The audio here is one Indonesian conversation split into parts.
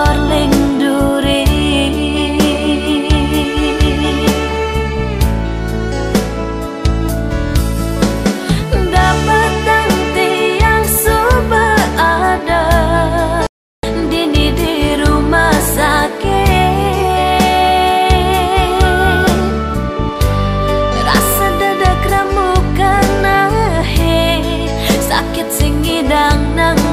terlinduri Dapat nanti yang super ada Dini di rumah sakit. Rasa dada keramukan nahe Sakit singi idang nang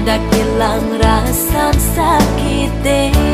ada kilang rasa sakit deh.